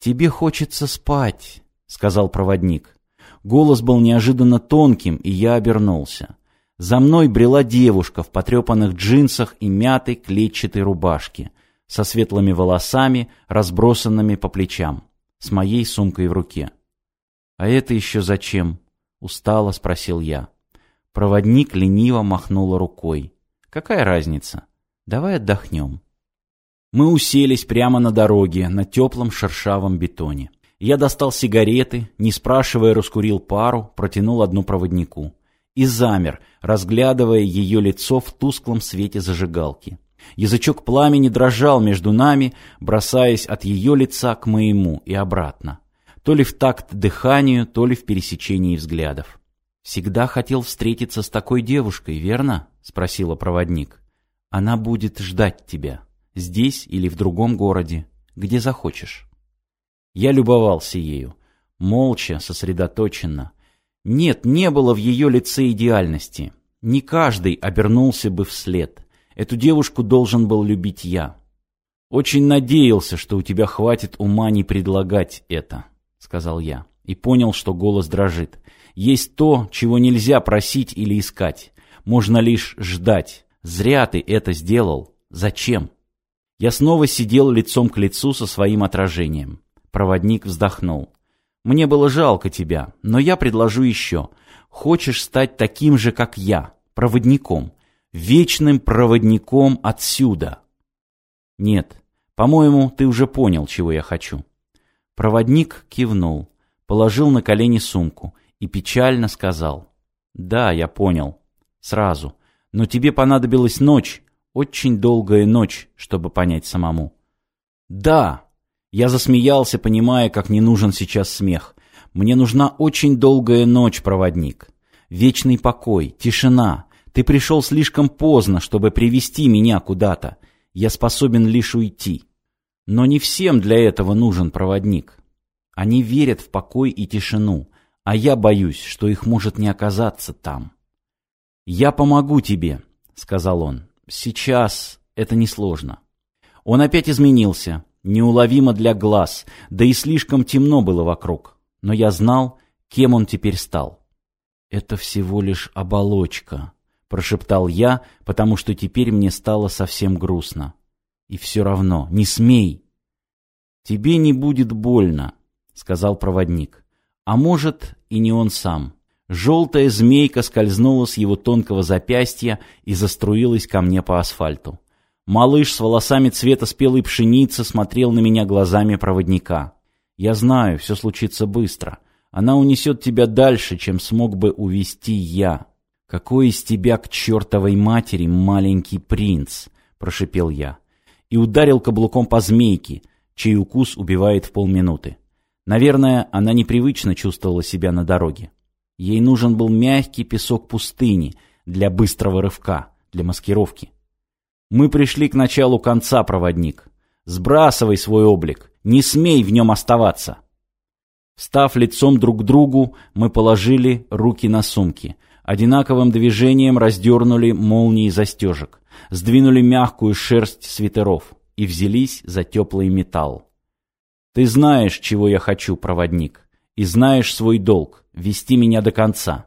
«Тебе хочется спать», — сказал проводник. Голос был неожиданно тонким, и я обернулся. За мной брела девушка в потрепанных джинсах и мятой клетчатой рубашке, со светлыми волосами, разбросанными по плечам, с моей сумкой в руке. «А это еще зачем?» — устало спросил я. Проводник лениво махнула рукой. «Какая разница? Давай отдохнем». Мы уселись прямо на дороге, на теплом шершавом бетоне. Я достал сигареты, не спрашивая, раскурил пару, протянул одну проводнику и замер, разглядывая ее лицо в тусклом свете зажигалки. Язычок пламени дрожал между нами, бросаясь от ее лица к моему и обратно. То ли в такт дыханию, то ли в пересечении взглядов. «Всегда хотел встретиться с такой девушкой, верно?» — спросила проводник. «Она будет ждать тебя. Здесь или в другом городе. Где захочешь». Я любовался ею. Молча, сосредоточенно. Нет, не было в ее лице идеальности. Не каждый обернулся бы вслед. Эту девушку должен был любить я. Очень надеялся, что у тебя хватит ума не предлагать это, сказал я. И понял, что голос дрожит. Есть то, чего нельзя просить или искать. Можно лишь ждать. Зря ты это сделал. Зачем? Я снова сидел лицом к лицу со своим отражением. Проводник вздохнул. Мне было жалко тебя, но я предложу еще. Хочешь стать таким же, как я, проводником, вечным проводником отсюда? Нет, по-моему, ты уже понял, чего я хочу. Проводник кивнул, положил на колени сумку и печально сказал. Да, я понял. Сразу. Но тебе понадобилась ночь, очень долгая ночь, чтобы понять самому. Да, я засмеялся, понимая, как не нужен сейчас смех. Мне нужна очень долгая ночь, проводник. Вечный покой, тишина. Ты пришел слишком поздно, чтобы привести меня куда-то. Я способен лишь уйти. Но не всем для этого нужен проводник. Они верят в покой и тишину, а я боюсь, что их может не оказаться там. «Я помогу тебе», — сказал он. «Сейчас это несложно». Он опять изменился, неуловимо для глаз, да и слишком темно было вокруг. Но я знал, кем он теперь стал. «Это всего лишь оболочка», — прошептал я, потому что теперь мне стало совсем грустно. «И все равно, не смей!» «Тебе не будет больно», — сказал проводник. «А может, и не он сам». Желтая змейка скользнула с его тонкого запястья и заструилась ко мне по асфальту. Малыш с волосами цвета спелой пшеницы смотрел на меня глазами проводника. «Я знаю, все случится быстро. Она унесет тебя дальше, чем смог бы увести я». «Какой из тебя к чертовой матери маленький принц?» — прошипел я. И ударил каблуком по змейке, чей укус убивает в полминуты. Наверное, она непривычно чувствовала себя на дороге. Ей нужен был мягкий песок пустыни для быстрого рывка, для маскировки. Мы пришли к началу конца, проводник. Сбрасывай свой облик, не смей в нем оставаться. Став лицом друг к другу, мы положили руки на сумки. Одинаковым движением раздернули молнии застежек, сдвинули мягкую шерсть свитеров и взялись за теплый металл. Ты знаешь, чего я хочу, проводник, и знаешь свой долг — вести меня до конца.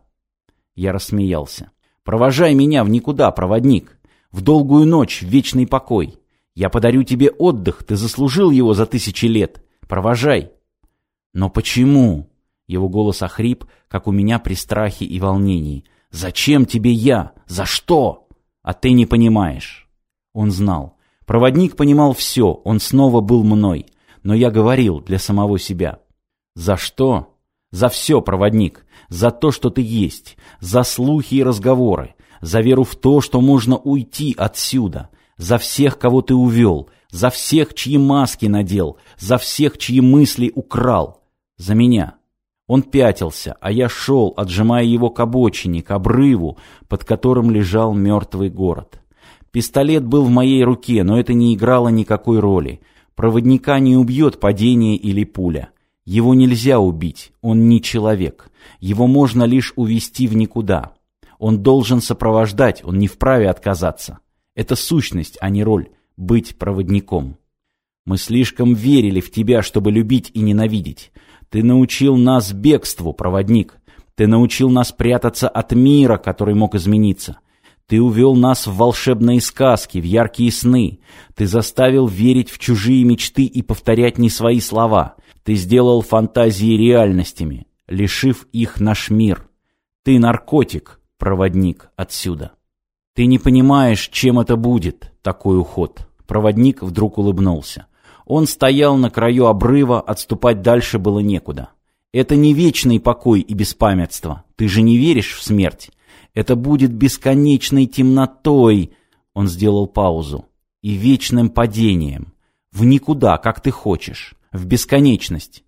Я рассмеялся. Провожай меня в никуда, проводник в долгую ночь, в вечный покой. Я подарю тебе отдых, ты заслужил его за тысячи лет. Провожай. Но почему? Его голос охрип, как у меня при страхе и волнении. Зачем тебе я? За что? А ты не понимаешь. Он знал. Проводник понимал все, он снова был мной. Но я говорил для самого себя. За что? За все, проводник. За то, что ты есть. За слухи и разговоры за веру в то, что можно уйти отсюда, за всех, кого ты увел, за всех, чьи маски надел, за всех, чьи мысли украл, за меня. Он пятился, а я шел, отжимая его к обочине, к обрыву, под которым лежал мертвый город. Пистолет был в моей руке, но это не играло никакой роли. Проводника не убьет падение или пуля. Его нельзя убить, он не человек. Его можно лишь увести в никуда. Он должен сопровождать, он не вправе отказаться. Это сущность, а не роль — быть проводником. Мы слишком верили в тебя, чтобы любить и ненавидеть. Ты научил нас бегству, проводник. Ты научил нас прятаться от мира, который мог измениться. Ты увел нас в волшебные сказки, в яркие сны. Ты заставил верить в чужие мечты и повторять не свои слова. Ты сделал фантазии реальностями, лишив их наш мир. Ты наркотик, проводник, отсюда. Ты не понимаешь, чем это будет, такой уход. Проводник вдруг улыбнулся. Он стоял на краю обрыва, отступать дальше было некуда. Это не вечный покой и беспамятство. Ты же не веришь в смерть. Это будет бесконечной темнотой. Он сделал паузу. И вечным падением. В никуда, как ты хочешь. В бесконечность.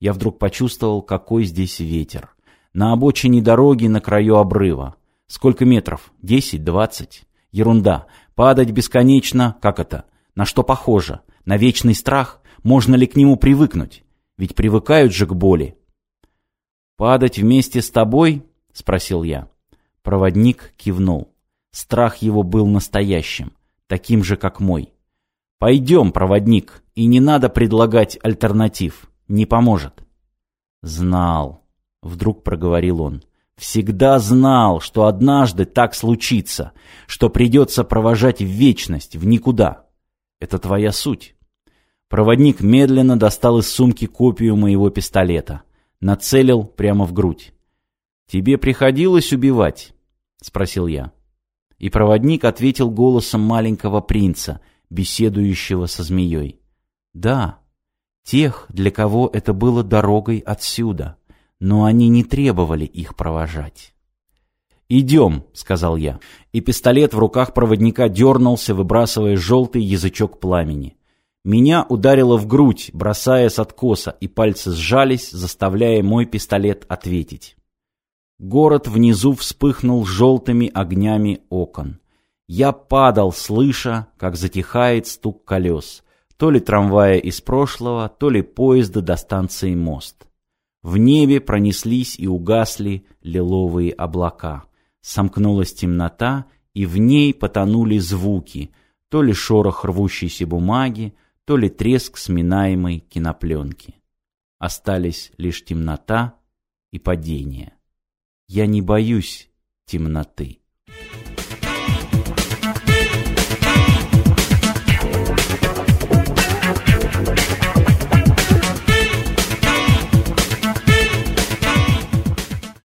Я вдруг почувствовал, какой здесь ветер. На обочине дороги на краю обрыва. Сколько метров? Десять, двадцать? Ерунда. Падать бесконечно, как это? На что похоже? На вечный страх? Можно ли к нему привыкнуть? Ведь привыкают же к боли. «Падать вместе с тобой?» — спросил я. Проводник кивнул. Страх его был настоящим, таким же, как мой. «Пойдем, проводник, и не надо предлагать альтернатив. Не поможет». «Знал», — вдруг проговорил он. «Всегда знал, что однажды так случится, что придется провожать в вечность, в никуда. Это твоя суть». Проводник медленно достал из сумки копию моего пистолета. Нацелил прямо в грудь. «Тебе приходилось убивать?» — спросил я. И проводник ответил голосом маленького принца, беседующего со змеей. «Да, тех, для кого это было дорогой отсюда, но они не требовали их провожать». «Идем», — сказал я, и пистолет в руках проводника дернулся, выбрасывая желтый язычок пламени. Меня ударило в грудь, бросая с откоса, и пальцы сжались, заставляя мой пистолет ответить. Город внизу вспыхнул желтыми огнями окон. Я падал, слыша, как затихает стук колес, то ли трамвая из прошлого, то ли поезда до станции мост. В небе пронеслись и угасли лиловые облака. Сомкнулась темнота, и в ней потонули звуки, то ли шорох рвущейся бумаги, то ли треск сминаемой кинопленки. Остались лишь темнота и падение. Я не боюсь темноты.